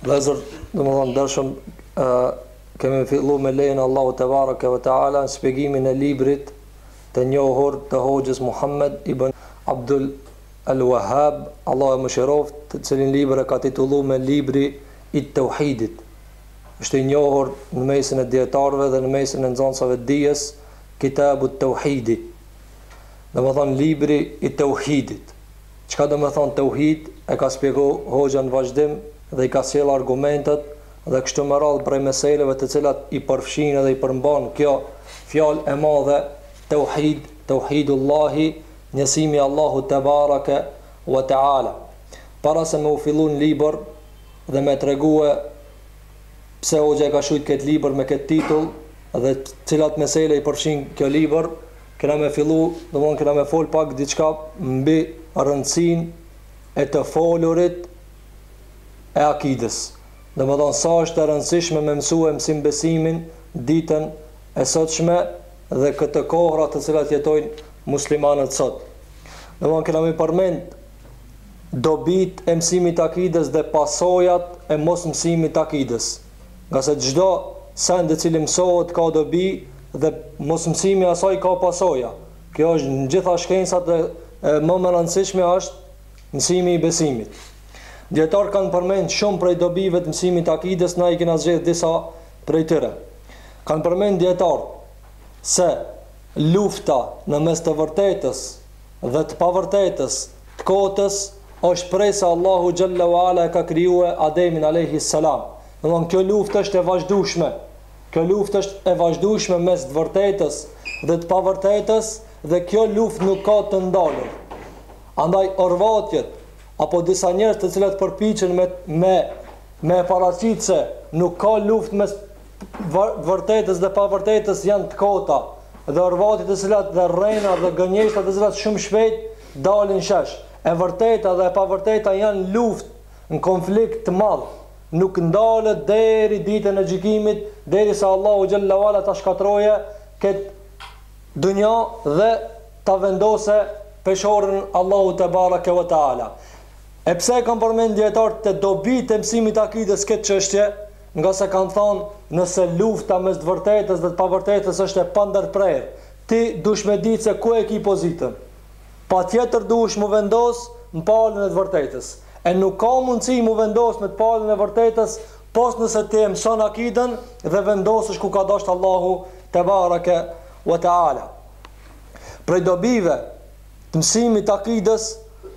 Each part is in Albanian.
Vëllezër, domethënë ndershëm kemi fillu me lejen e Allahut tebareke ve teala në shpjegimin e librit të njohur të hoxhës Muhammed ibn Abdul-Wahhab, Allahu e mëshiroftë, të cilin libër e ka titullu me libri i Tauhidit. Është i njohur në mesin e dijetarëve dhe në mesin e nxënësave të dijes Kitabu Tauhidi. Domethënë libri i Tauhidit. Çka do me thonë teuhid e ka spjegu hoxha në vazhdim dhe i ka sjellë argumentet dhe kështu me radhë prej meseleve të cilat i përfshinë dhe i përmban kjo fjalë e madhe teuhid teuhidullahi njësimi i Allahut tebarake ue teala para se me u fillu në libër dhe me tregue pse hoxha e ka shkrujt ketë libër me ketë titull dhe cilat mesele i përfshinë ky libër Kena me fillu, domethënë kena me folë pak diçka mbi rëndësin e të folurit e akidës. Domethënë sa është e rëndësishme me mësu e mësim besimin ditën e sotshme dhe këto kohëra të cilat jetojnë muslimanët sot. Domethënë kena me përmend dobitë e mësimit të akidës dhe pasojat e mos mësimit të akidës. ngase çdo send i cili mësohet ka dobi dhe mosmësimi i asaj ka pasoja, kjo është në gjitha shkencat dhe më e rëndësishmja është mësimi i besimit. Dietar kanë përmend shumë prej dobive të mësimit të akides na i kena zgjedh disa prej tyre. Kanë përmend dietart se lufta në mes të vërtetës dhe të pavërtetës Të kotës është prej se Allahu xhalla ve ala e ka krijue Ademin alejhi selam. Domthon kjo luftë është e vazhdueshme. Kjo luftë është e vazhdueshme mes të vërtetës dhe të pavërtetës dhe kjo luftë nuk ka të ndalur. Andaj orvatjet apo disa njerëz të cilat përpiqen me me me e paraqit se nuk ka luftë mes të vërtetës dhe pavërtetës janë të kota dhe orvatjet të cilat dhe rrena dhe gënjeshtra të cilat shumë shpejt dalin në shesh, e vërteta dhe e pavërteta janë në luftë, në konflikt të madh, nuk ndalet deri ditën e gjykimit, derisa Allahu xhalla uala ta shkatërroje këtë dunja dhe ta vendose peshorën Allahu tebareke ve teala. E pse e kanë përmend dietarët te dobitë e mësimit të akides këtë çështje? Ngase kanë thonë, nëse lufta mes të vërtetës dhe të pavërtetës është e pandërprerë, Ti dush me ditë se ku e ki pozitën. Patjetër duhesh mu vendos në palën e të vërtetës. E nuk ka mundësi mu vendos në të palën e vërtetës pos nëse ti e mëson akidën dhe vendosësh ku ka dashtë Allahu tebareke we teala. Prej dobive të mësimit të akidës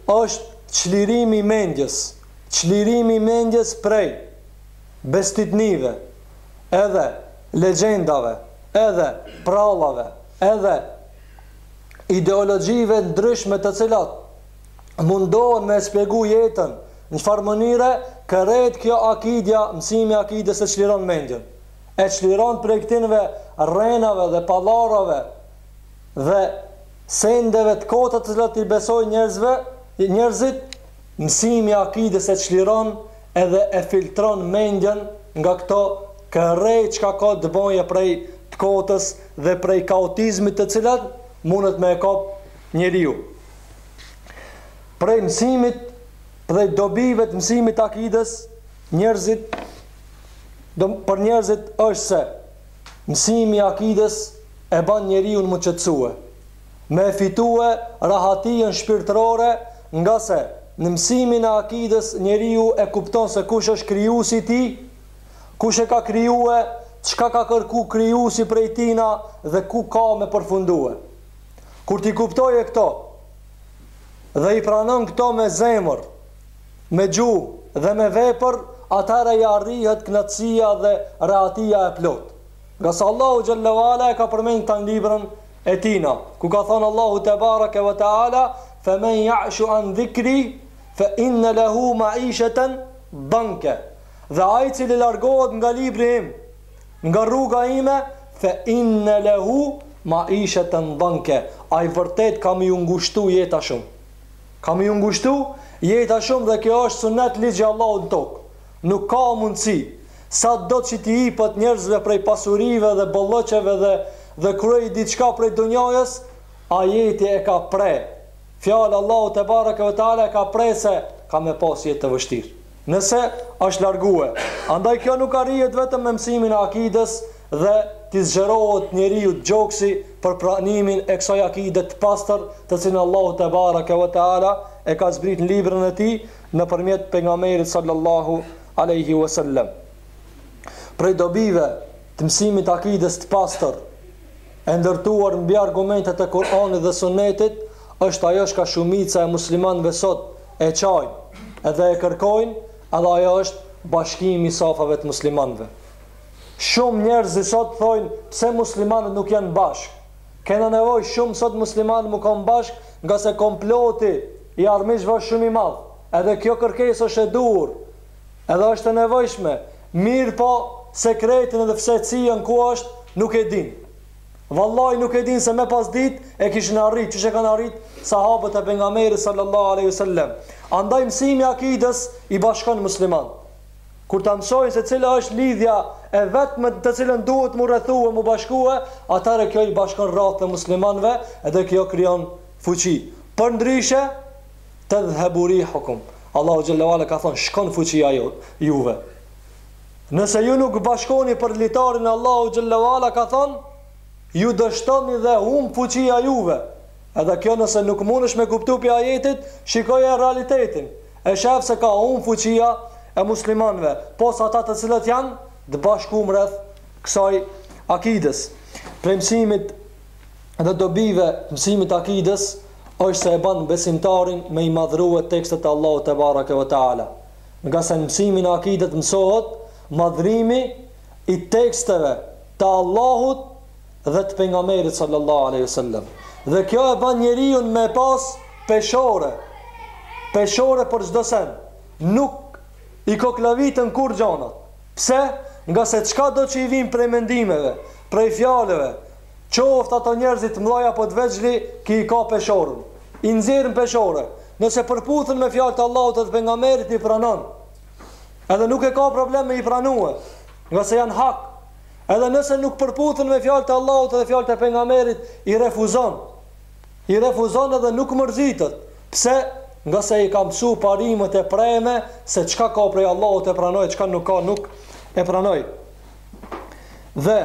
është çlirimi i mendjes, çlirimi i mendjes prej bestitnive, edhe legjendave, edhe prallave, edhe ideologjive ndryshme të cilat mundohen me shpjegu jetën njëfarë mënyre, krejt kjo akidja, mësimi i akidës e çliron mendjen. E çliron prej këtinve rrenave dhe pallarave dhe sendeve të kota të cilat i besojnë njerëzve, njerëzit Mësimi i akidës e çliron edhe e filtron mendjen nga këto krejt çka ka dëboje prej të kotës dhe prej kaotizmit të cilat mundet me e kap njeriu. Prej mësimit prej dobive të mësimit të akidës njerëzit për njerëzit është se mësimi i akidës e ban njeriun me u qetësue. me e fitue rahatinë shpirtërore ngase në mësimin e akidës njeriu e kupton se kush është krijuesi i tij, kush e ka krijue, çka ka kërku krijuesi prej tina dhe ku ka me përfundue. Kur t'i kuptojë këto dhe i pranon këto me zemër, me gjuhë dhe me vepër atëherë ia arrihet knatësia dhe rahatia e plotë. Ngase Allahu xhel-le we ala e ka përmend këtë në librin e tina, ku ka thanë Allahu tebareke ve teala, Fe men ja'shu an dhikri, fe inne lehu ma'isheten danke, Dhe ai i cili largohet nga libri im, nga rruga ime, fe inne lehu ma'isheten danke, ai vërtet ka me iu ngushtu jeta shumë. Ka me iu ngushtu jeta shumë dhe kjo është sunnet ligj i Allahut në tokë. Nuk ka mundësi. Sa do që t'i jipet njerëzve prej pasurive dhe bollëqeve dhe dhe krejt çka prej dunjasë, ajeti e ka pre, fjalë Allahu tebareke ve teala e ka pre se ka me pas jetë të vështirë. Nëse është largue. Andaj kjo nuk arrihet vetëm me mësimin e akidës dhe t'i zgjerohet njeriut gjoksi për pranimin e kësaj akide të pastër të cilën Allahu tebareke ve teala e ka zbrit në librin e tij nëpërmjet Pejgamberit sallallahu alejhi ue sellem. Prej dobive të mësimit të akidës të pastër, e ndërtuar mbi argumentet e Kur'anit dhe Sunnetit, është ajo çka shumica e muslimanëve sot e qajnë edhe e kërkojnë, edhe ajo është bashkimi i safave të muslimanëve. Shumë njerëz sot thojnë pse muslimanët nuk janë bashkë, Kena nevojë shumë sot muslimanët mu kon bashkë ngase komploti i armiqve është shumë i madh. Edhe kjo kërkesë është e duhur edhe është e nevojshme, mirëpo sekretin edhe fshehtësinë ku është nuk e dinë. Vallahi nuk e dinë se me pas dit e kishin arrit qysh e kanë arrit sahabët e Pejgamberit sallallahu alejhi ve sellem. Andaj mësimi i akidës i bashkon muslimanët. Kur ta mësojnë se cila është lidhja e vetme në të cilën duhet mu rrethue e mu bashkue, atëherë kjo i bashkon radhët e muslimanëve edhe kjo krijon fuqi. Përndryshe, tedhhebu rihukum, Allahu xhalla wa'ala ka thënë, shkon fuqia juve. Nëse ju nuk bashkoheni për litarin e Allahu xhalla wa'ala ka thënë, ju dështoni dhe humb fuqia juve. Edhe kjo nëse nuk mundesh me kuptu prej ajetit, shikoje realitetin. E shef se ka humbë fuqia e muslimanëve, pos ata të cilët janë të bashkumë rreth kësaj akides. Prej mësimit dhe dobive mësimit të akides është se e ban besimtarin me i madhërue tekstet e Allahut tebareke ve teala. Ngase në mësimin e akides mësohet madhërimi i teksteve të Allahut dhe të Pejgamberit sallallahu alejhi wasallam. Dhe kjo e ban njeriun me pas peshore. Peshore për çdo sen. Nuk i koklaviten kurrë gjanat. Pse? Ngase çkado që i vijnë prej mendimeve, prej fjalëve, qoftë ato njerëz të mëdhaj apo të vegjël, ky e ka peshorën. I nxjerr n'peshore. Nëse përputhen me fjalët e Allahut dhe të Pejgamberit i pranon. Edhe nuk e ka problem me i pranue, ngase janë hak. Edhe nëse nuk përputhen me fjalët e Allahut dhe fjalët e pejgamberit, i refuzon. I refuzon edhe nuk mërzitet. Pse? Ngase i ka mësu parimet e preme se çka ka prej Allahut e pranoj, çka nuk ka nuk e pranoj. Dhe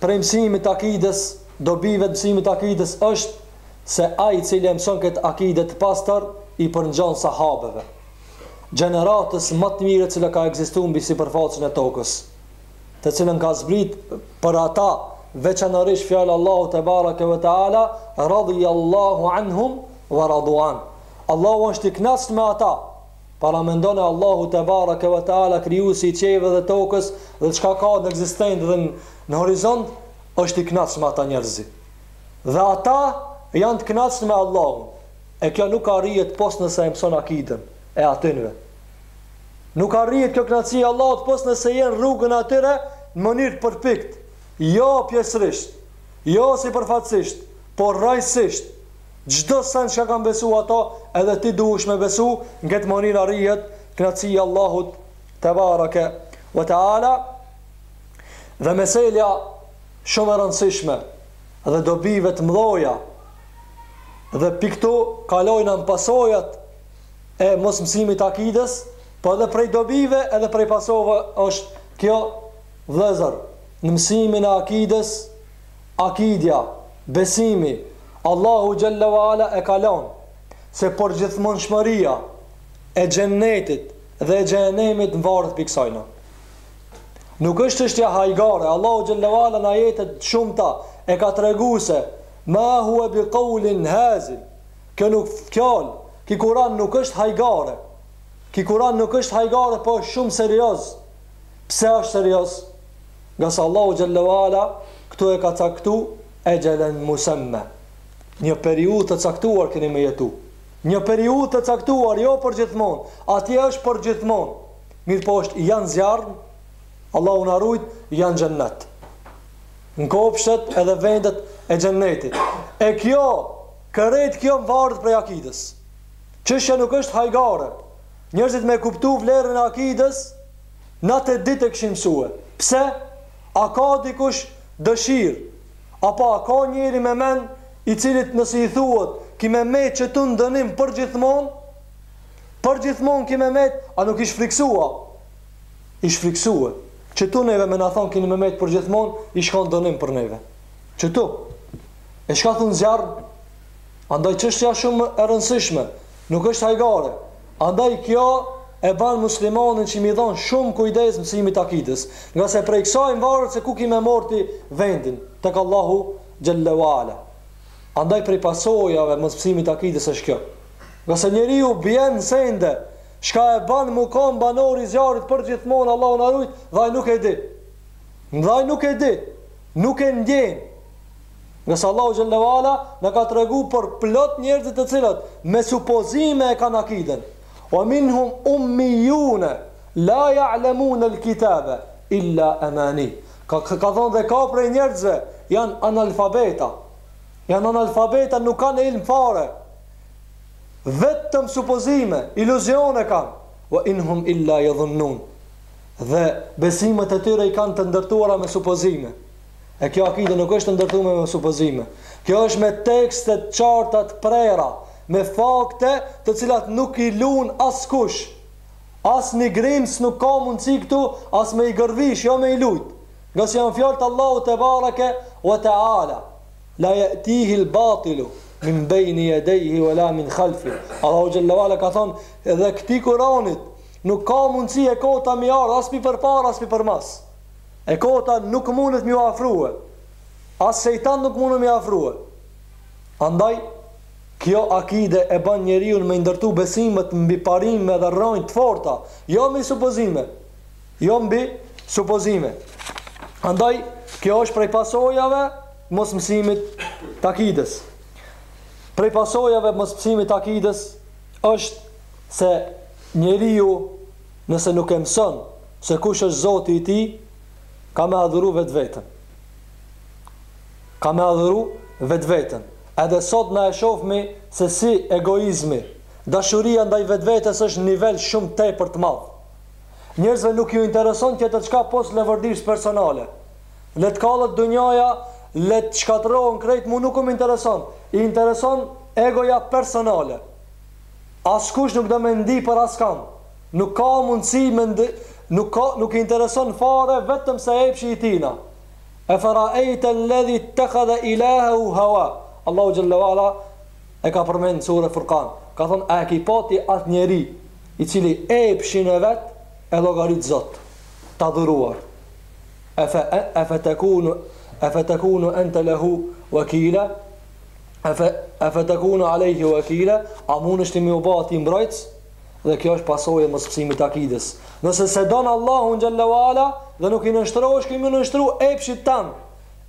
prej mësimit të akides, dobive të mësimit të akides është se ai i cili e mëson këtë akide të pastër i përngjan sahabeve, gjeneratës ma të mirë e cila ka ekzistu mbi sipërfaqen e tokës. të cilën ka zbrit për ata veçanërisht fjalë Allahu tebareke ve teala radiyallahu anhum wa radu anh Allahu është i kënaqur me ata paramendone Allahu tebareke ve teala krijuesi i qiejve dhe tokës dhe çka ka në ekzistencë dhe në horizont është i kënaqur me ata njerëz dhe ata janë të kënaqur me Allahun e kjo nuk arrihet pos nëse e mëson akiden e atyve Nuk arrihet kjo kënaqësia e Allahut pos nëse je në rrugën e atyre në mënyrë të përpiktë, jo pjesërisht, jo sipërfaqësisht, por rrajsisht. Çdo send çka kanë besu ata, edhe ti duhesh me besu, në këtë mënyrë arrihet kënaqësia e Allahut tebareke ve teala. Dhe meselja shumë e rëndësishme dhe dobive të mëdhaja dhe pi ktu kalojna në pasojat e mosmësimit të akides, po edhe prej dobive edhe prej pasojave është kjo vëllezër, në mësimin e akides, akidja, besimi, Allahu xhelle ve ala e kallxon, se përgjithmonshmëria e xhennetit dhe e xhehennemit mvaret pi ksajna. Nuk është çështja hajgare, Allahu xhelle ve ala në ajete t'shumta e ka tregu se, ma hua bi kaulin hazil, Kjo nuk fjalë, ky Kuran nuk është hajgare. Ky Kuran nuk është hajgare, po është shumë serioz. Pse është serioz? Nga se Allahu xhalla ve ala këtu e ka caktu exhelen musemma. Një periudhë të caktuar keni me jetu. Një periudhë të caktuar, jo përgjithmonë. Atje është përgjithmonë. Mirëpo është ja në zjarr, Allahu na rujt, ja në xhennet. Në kopshtet edhe vendet e xhennetit. E kjo Krejt kjo mvaret prej akidës. Çështja nuk është hajgare. Njerëzit me e kuptu vlerën e akidës natë e ditë e kishin mësue. Pse? A ka dikush dëshirë, apo a ka njeri me mend i cili nëse i thuhet ki me met qëtu në dënim përgjithmonë, përgjithmonë ki me met, a nuk ish frikësua? Ish frikësue. Qëtu neve me na thonë kini me met përgjithmonë, ish kon dënim për neve. Qëtu. e çka thu n'zjarr. Andaj çështja shumë e rëndësishme, nuk është hajgare. Andaj kjo e bën muslimanin që mi dhon shumë kujdes mësimit të akides, nga se prej kësaj varet se ku ki me marr ti vendin tek Allahu xhelle ve ala. Andaj prej pasojave mos mësimit të akides është kjo. Nga se njeriu bjen n'sende, çka e bën mu kon banor i zjarrit përgjithmonë Allahu na rujt, dhe ai nuk e di. Dhe ai nuk e di, nuk e ndjen, Ngase Allahu xhalla ve ala na ka tregu për plot njerëzit të cilët me supozime e kanë akiden. Wa minhum ummiyun la ya'lamun al-kitaba illa amani. Ka ka thonë dhe ka prej njerëzve janë analfabeta. Janë analfabeta, nuk kanë ilm fare. Vetëm supozime, iluzione kanë. Wa inhum illa yadhunnun. Dhe besimet e tyre i kanë të ndërtuara me supozime. E kjo akide nuk është e ndërtume me supozime. Kjo është me tekste të qarta të prera, me fakte të cilat nuk i lun askush. Asnjë grimc nuk ka mundësi këtu as me i gërvisht, jo me i lujt. Ngase janë fjalë të Allahut tebareke ve teala. La ya'tihil batilu min bejni jedejhi ve la min khalfi. Allahu xhelle ve ala ka thonë edhe këtij Kuranit nuk ka mundësi e kota me i ardhë as pi përpara as pi përmbas. E kota nuk mundet m'iu afrue, as shejtan nuk mundet m'i afrue. Andaj, kjo akide e ban njeriun me i ndërtu besimet mbi parime dhe rronjë t'forta, jo mbi supozime. Jo mbi supozime. Andaj, kjo është prej pasojave t'mosmësimit t'akides. Prej pasojave t'mosmësimit t'akides është se njeriu Nëse nuk e mëson se kush është Zoti i tij, ka me adhuru vetveten. Ka me adhuru vetveten. Edhe sot na e shohmi se si egoizmi, dashuria ndaj vetvetes është nivel shumë tepër të madh. Njerëzve nuk ju intereson tjetër çka pos leverdisë personale. Le të kallet dunjaja, le të shkatërrohen krejt, mu nuk um intereson. I intereson egoja personale. Askush nuk do me ndi për askand. Nuk ka mundësi me ndi, nuk ka, nuk i intereson fare vetëm se epshi i tijna. Efera'ejte elledhi ittakhadha ilahehu hawa. Allahu xhalla ve ala e ka përmend në sure Furqan. Ka thonë, a e ke pa ti atë njeri i cili epshin e vet e llogarit zot, të adhuruar? Efe, efe tekunu, efe tekunu ente lehu wakila? efe tekunu alejhi uekila, a mundesh ti me u ba ti mbrojtës, dhe kjo është pasojë e mosmësimit t'akides. Nëse s'e don Allahun xhelle ue ala, dhe nuk i nënshtrohesh, ke me iu nënshtru epshit tand,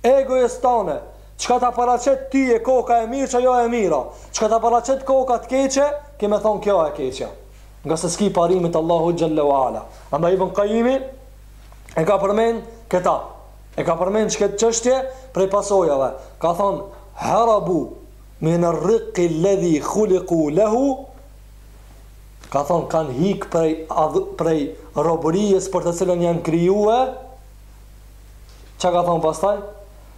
egos tande, çka ta paraqet ty koka e mirë kjo e mira, çka ta paraqet koka të keqe, ke me thonë kjo e keqe. Ngase s'ki parimet e Allahut xhelle ue ala. Andaj Ibn Kajimi, e ka përmend këta. E ka përmend qët çështje prej pasojave, ka thonë, Harabu min ar-riqqi alladhi khuliqu lehu, ka thonë, kanë hik prej, prej robëries për të cilën janë krijue, çka ka thonë pastaj?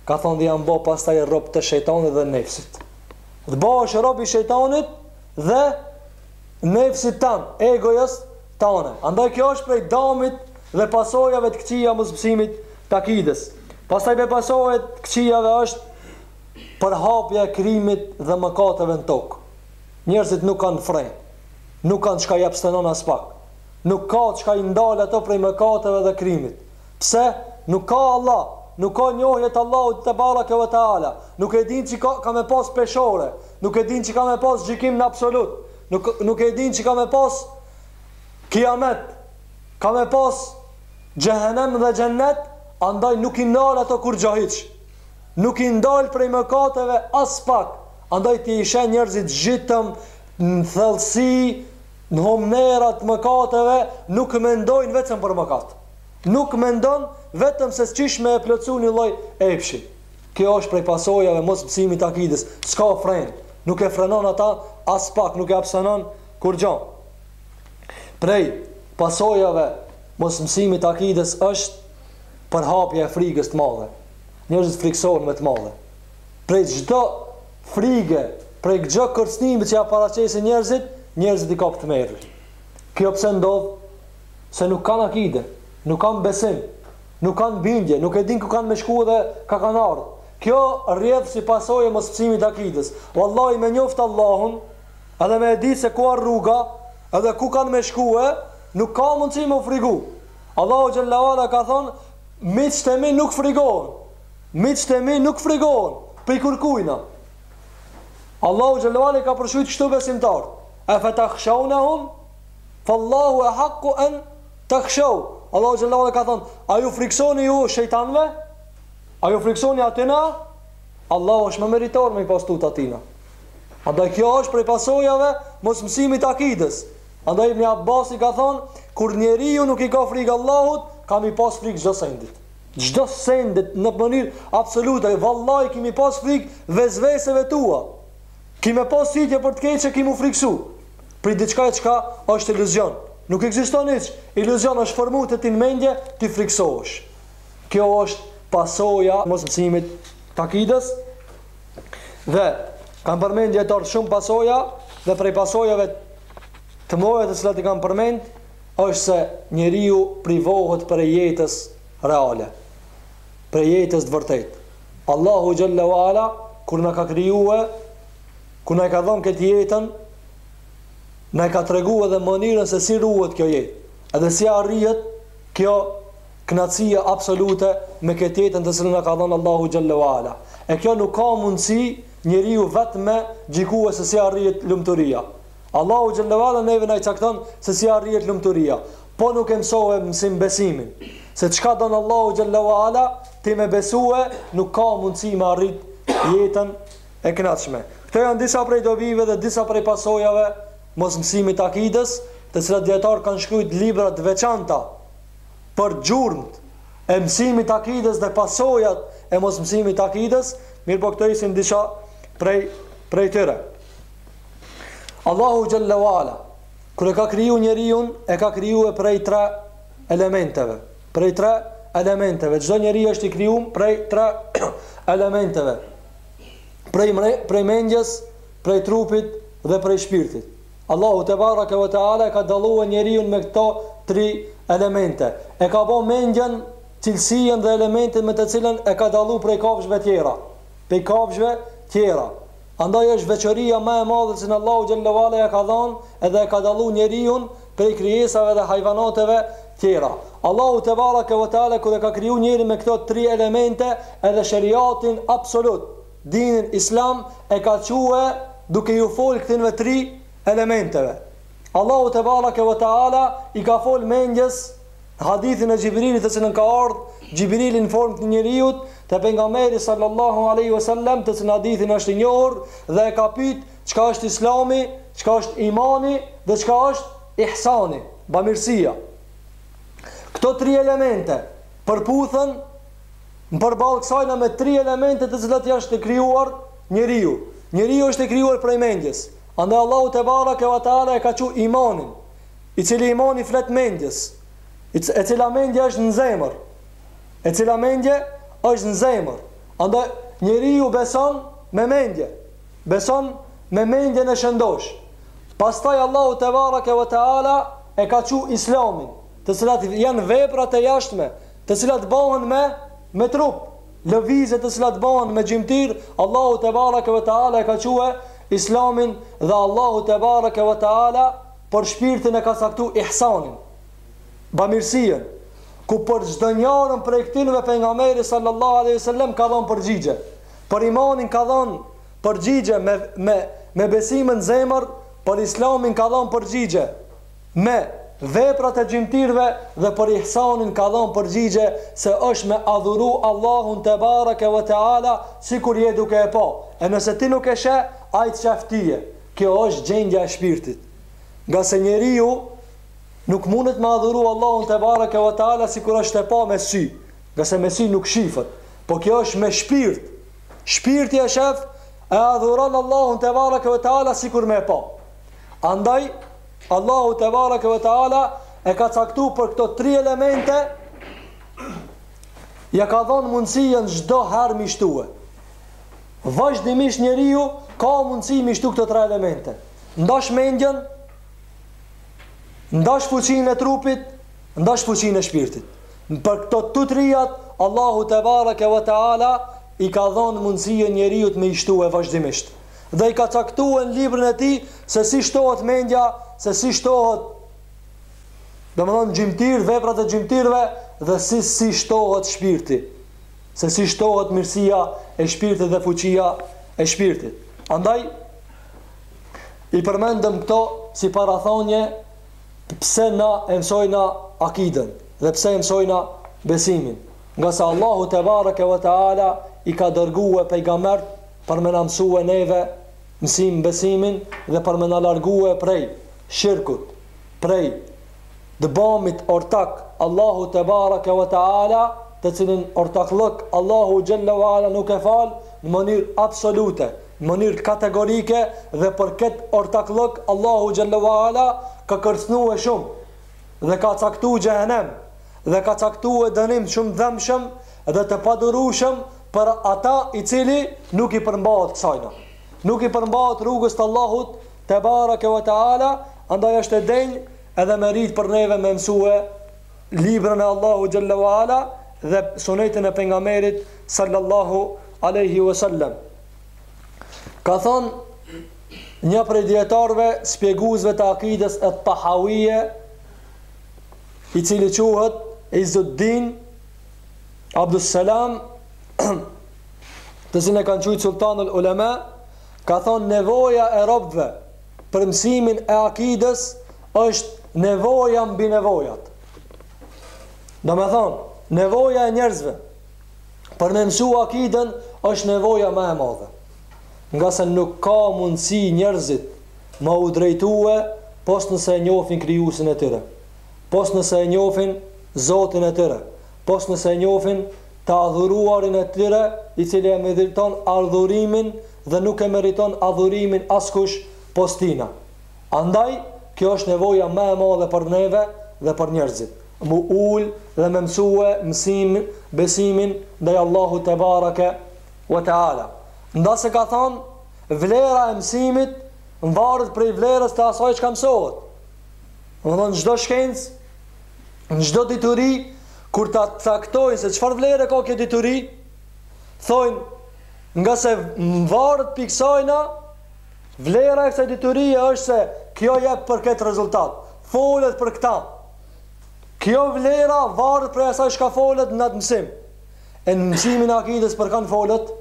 Ka thonë dhe janë bo pastaj rob të shejtanit dhe nefsit. Të bohesh rob i shejtanit dhe nefsit tand, egos tande. Andaj kjo është prej damit dhe pasojave të këqija t'mosmësimit të akides. Pastaj prej pasojave të këqijave është përhapja e krimit dhe mëkateve në tokë. Njerëzit nuk kanë fre, nuk kanë çka i abstenon aspak. Nuk ka çka i ndalë ato prej mëkateve dhe krimit. Pse? Nuk ka Allah, nuk ka njohje të Allahut te bareke ve teala, nuk e dinë që ka me pas peshore, nuk e dinë që ka me pas gjykimin absolut, nuk nuk e dinë që ka me pas Kijamet, ka me pas Xhehenem dhe Xhennet, andaj nuk i ndal ato kurgjo hiç. Nuk i ndal prej mëkateve aspak, andaj ti i sheh njerëzit zhytën në thellësi, në humnera të mëkateve, nuk mendojnë veçëm për mëkat. nuk mendon vetëm se qysh me e plotësu një lloj epshi. Kjo është prej pasojave mos mësimit të akidës. S'ka fren, nuk e frenon ata aspak, nuk e absanon kurgjo. Prej pasojave mos mësimit të akidës është përhapja e frigës të madhe. Njerëzit frikësohen me të madhe. Prej çdo frige, prej çdo kërcënimi që ja paraqesin njerëzit, njerëzit i kapë tmerri. Kjo pse ndodh? se nuk kanë akide, nuk kanë besim, nuk kanë bindje, nuk e dinë ku kanë me shku dhe ka kanë ardhë. Kjo rrjedh si pasojë e mosmësimit të akidës. Wallahi me njoftë Allahun edhe me e ditë se ku â rruga edhe ku kanë me shkue, nuk ka mundësi me u frigu. Allahu xhalla uala ka thonë, miqtë e mi nuk frigohen. Miqtë e mi nuk frigohen prej kurkujna. Allahu xhalla uala i ka përshkru kështu besimtarët. E fetakhshawnahum Fallahu ehaqqu en tehsheu, Allahu xhalla uala ka thënë, a ju frikësoni ju shejtanëve? A ju frikësoni atyna? Allahu është më meritor me i pas tutë Atina. Andaj kjo është prej pasojave mos mësimit akides. Andaj Ibn Abbasi ka thonë, kur njeriu nuk i ka frikë Allahut, ka me i pas frikë çdo sendit. Çdo sendit në mënyrë absolute, vallahi ki me i pas frikë vezveseve tua. Ki me pas cytje për të keqe ki mu friksu prej diçkaje çka është iluzion nuk ekziston hiç iluzion është formu te ti në mendje ti friksohesh kjo është pasoja mos mësimit t'akidës dhe kanë përmend dijetarët shumë pasoja dhe prej pasojave të mdhaja të cilat i kanë përmend është se njeriu privohet prej jetës reale prej jetës të vërtetë Allahu xhalla wa ala kur na ka krijue, kur na e ka dhënë këtë jetën, na e ka tregu edhe mënyrën se si ruhet kjo jetë, edhe si arrihet kjo kënaqësia absolute me këtë jetën të cilën na ka dhënë Allahu xhalla wa ala. E kjo nuk ka mundësi njeriu vetë me gjikue se si arrihet lumturia. Allahu xhelle ve ala neve na i cakton se si arrihet lumturia po nuk e mësove mësim besimin se çka don Allahu xhelle ve ala ti me besu nuk ka mundësi me arrit jetën e kënaqshme këto janë disa prej dobive dhe disa prej pasojave mos mësimit të akidës të cilat dijetarët kanë shkrujt libra të veçanta për gjurmët e mësimit të akidës dhe pasojat e mos mësimit të akidës mirëpo këto ishin disa prej prej tyre Allahu xhelle ve ala, kur e ka kriju njeriun, e ka krijue prej tre elementeve. Prej tre elementeve. Çdo njeri është i kriju prej tre elementeve. Prej, mre, prej mendjes, prej trupit dhe prej shpirtit. Allahu tebareke ve teala e ka dallue njeriun me këto tri elemente. E ka bo mendjen, cilësien dhe elementin me të cilën e ka dallu prej kafshve tjera. Prej kafshve tjera. Andaj është veçoria më e madhe që Allahu xhelle ve ala ia ka dhanë edhe e ka dallu njeriun prej krijesave dhe hajvanateve tjera. Allahu tebareke ve teala kur e ka kriju njerin me këto tri elemente edhe sheriatin absolut, dinin islam e ka çue duke iu fol këtinve tri elementeve. Allahu tebareke ve teala i ka fol mendjes hadithin e Xhibrilit të cilën ka ardh Xhibrili në formë të njeriu te pejgamberi sallallahu alaihi wasallam të cilën hadithin është i njohur dhe e ka pyet çka është Islami, çka është imani dhe çka është ihsani, bamirësia. Këto tri elemente përputhen në përballë kësajna me tri elemente të cilat është i krijuar njeriu. Njeriu është i krijuar prej mendjes. Andaj Allahu tebareke ve teala e ka çu imanin. I cili iman i flet mendjes, e cila mendje është në zemër, e cila mendje është në zemër. Andaj, njeriu beson me mendje, beson me mendjen e shëndosh. Pastaj Allahu tebareke ve teala e ka çu Islamin, të cilat janë vepra të jashtme, të cilat bohen me me trup, lëvizje të cilat bohen me gjymtyrë, Allahu tebareke ve teala e ka çue Islamin dhe Allahu tebareke ve teala Për shpirtin e ka caktu ihsanin, bamirësien, ku për çdo njërën prej këtinëve Pejgamberi sallallahu alejhi ve sellem ka dhënë përgjigje. Për imanin ka dhënë përgjigje me me me besimin në zemër, për Islamin ka dhënë përgjigje me veprat e gjymtyrëve dhe për ihsanin ka dhënë përgjigje se është me adhuru Allahun tebareke ve teala sikur je duke e pa. E nëse ti nuk e sheh, ai të shef tyje. Kjo është gjendja e shpirtit. Ngase njeriu nuk mundet me adhurue Allahun te bareke ve teala sikur është e pa me sy, ngase me sy nuk shifët. Po kjo është me shpirt. Shpirti e shef e adhuron Allahun te bareke ve teala sikur me e pa. Andaj Allahu te bareke ve teala e ka caktu për këto tri elemente ja ka dhonë mundësinë çdo herë me i shtue. Vazhdimisht njeriu ka mundësi me i shtu këto tre elemente. Ndash mendjen, ndash fuqinë e trupit, ndash fuqinë e shpirtit. Për këto të trijat, Allahu te bareke ve teala, i ka dhonë mundësi njeriut me i shtue vazhdimisht. Dhe i ka caktue në librën e tij, se si shtohet mendja, se si shtohet, do me thonë gjymtyr, veprat e gjymtyrve, dhe se si shtohet shpirti. se si shtohet mirësia e shpirtit dhe fuqia e shpirtit. Andaj, i përmendëm këto si parathonje pse na e mësojna akiden dhe pse e mësojna besimin. Ngase Allahu te bareke ve teala i ka dërgue pejgamert për me na mësue neve mësim besimin dhe për me na largue prej shirkut, prej të bomit ortak Allahut te bareke ve teala, të cilin ortakllëk Allahu xhelle ve ala nuk e fal në mënyrë absolute, në mënyrë kategorike dhe për këtë ortakllëk Allahu xhelle ve ala ka kërcënue shumë dhe ka caktue xhehenem dhe ka caktue dënim shumë të dhemshëm dhe të padurushëm për ata i cili nuk i përmbahet kësajna, nuk i përmbahet rrugës të Allahut te bareke ve teala, andaj është e denjë edhe meritë për neve me mësue librën e Allahut xhelle ve ala dhe sunetin e pejgamerit sallallahu alejhi ve sellem. Ka thonë një prej dijetarëve shpjeguesve të akides e tahawije i cili quhet Izuddin Abdus Salam të cilin e kanë qujtë sultanul ulema ka thonë nevoja e robve për mësimin e akidës është nevoja mbi nevojat. Do me thonë, nevoja e njerëzve për me mësu akidën është nevoja ma e madhe. Ngase nuk ka mundësi njerëzit ma u drejtue pos nëse e njofin krijusin e tyre, pos nëse e njofin zotin e tyre, Pos nëse e njohin të adhuruarin e tyre i cili e meriton adhurimin dhe nuk e meriton adhurimin askush pos tina. Andaj kjo është nevoja më e madhe për neve dhe për njerëzit, mu ul dhe me msue mësimin, besimin ndaj Allahut te bareke we te ala. Ngase ka thonë, Vlera e mësimit varet prej vlerës të asaj çka mësohet. Domethënë çdo shkencë Në çdo dituri, kur ta caktojnë se çfarë vlere ka kjo dituri, thonë, ngase varet pi ksajna, vlera e kësaj diturie është se kjo jep për këtë rezultat, folet për këta. Kjo vlera varet prej asaj çka folet në atë mësim. E në mësimin e akides për kanë folet?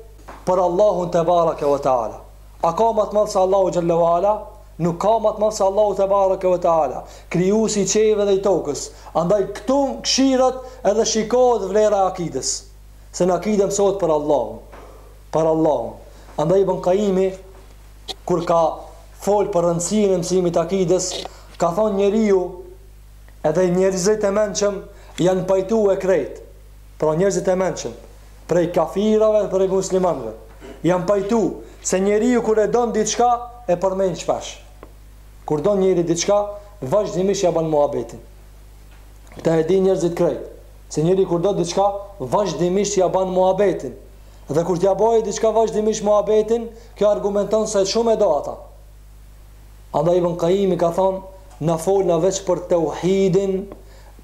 Për Allahun te bareke ve teala. A ka ma të madh se Allahu xhalla ve ala? Nuk ka ma të madh se Allahu te bareke ve te ala, krijuesi i qiejve dhe i tokës, andaj këtu kshyret edhe shikohet vlera e akides, se në akide mësohet për Allahun, për Allahun, andaj Ibn Kajimi kur ka fol për rëndësinë e mësimit të akides, ka thonë njeriu edhe njerëzit e mençëm janë pajtue krejt, pra njerëzit e mençëm, prej kafirave dhe prej muslimanve janë pajtu se njeriu kur e don diçka e përmend shpesh. Kur don njeri diçka, vazhdimisht ja bën muhabetin. Këtë e di njerëzit krejt, se njeri kur do diçka, vazhdimisht ja bën muhabetin. Dhe kur t'ja bëjë diçka vazhdimisht muhabetin, kjo argumenton se shumë e do ata. Andaj Ibn Kajimi ka thonë, na folna veç për teuhidin,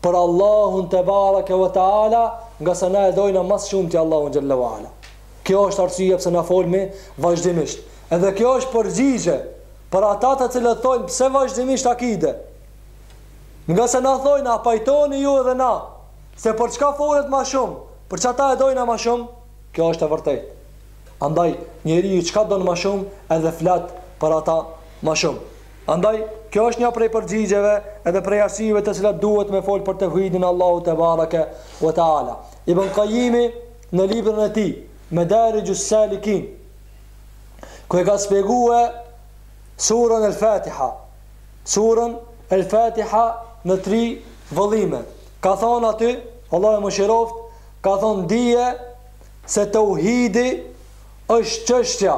për Allahun te bareke ve teala ngase na e dojna mas shumti Allahun xhelle ve ala kjo është arsyeja pse na folmi vazhdimisht edhe kjo është përgjigje për ata të cilët thojnë pse vazhdimisht akide ngase na thojna a pajtoheni ju edhe na se për çka folet ma shumë për qata e dojna ma shumë kjo është e vërtet andaj njeriu çka don ma shumë edhe flet për ata ma shumë Andaj, kjo është nja prej përgjigjeve edhe prej arsyeve të cilat duhet me fol për tevhidin e Allahut te bareke ve te ala. Ibn Kajimi në librin e tij, Medarixhus Salikin, ku e ka spjegue surën El Fatiha, surën El Fatiha në tri vëllime. Ka thonë aty, Allahu e mëshiroft, ka thonë dije se tevhidi është çështja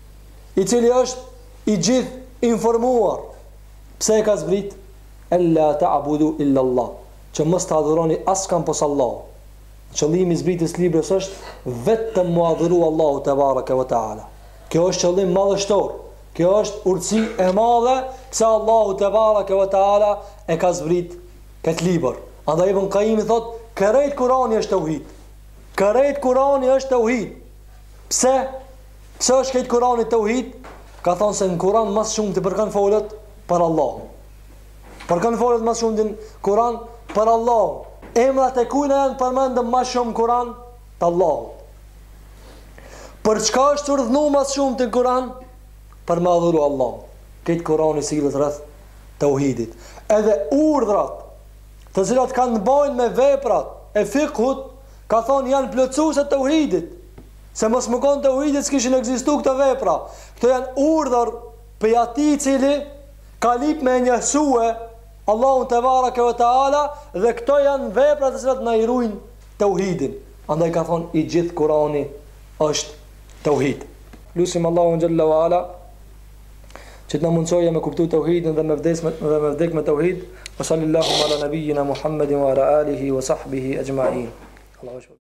i cili është i gjithë informuar, pse e ka zbrit? Ella ta'budu illa Allah, që mos të adhuroni askan pos Allahut. Qëllimi i zbritjes librit është vetëm mu adhuru Allahu te bareke ve teala. Kjo është qëllim madhështor. Kjo është urtësi e madhe pse Allahu te bareke ve teala e ka zbrit këtë libër. Andaj Ibn Qayyim thot, krejt Kurani është tauhid. Krejt Kurani është tauhid. Pse? Pse është kejt Kurani tauhid? Ka thonë se në Kuran ma së shumti për kan folet për Allahun. Për kan folet ma së shumti në Kuran për Allahun. Emrat e kujna janë përmendë ma shumë n'Kuran t'Allahut. Për çka është urdhnu ma së shumti n'Kuran? Për me adhuru Allahun. Kejt Kurani sillet rreth tauhidit. Edhe urdhrat të cilat kanë t'bajnë me veprat e fikhut, ka thonë janë plotësuse t'tauhidit. Se mos me konë tauhidi s'kishin ekzistu këto vepra. Këto janë urdhër prej atij i cili ka lyp me e njehsu Allahun tebareke ve teala dhe këto janë vepra të cilat na i rujnë tauhidin. Andaj ka thonë i gjithë kurani është tauhid. Lusim Allahun xhel-le ve ala që të na mundësoje me kuptu tauhidin dhe me vdes me, dhe me vdek me tauhid. Wa sallallahu ala nabijina Muhammedin wa ala alihi wa sahbihi exhmain.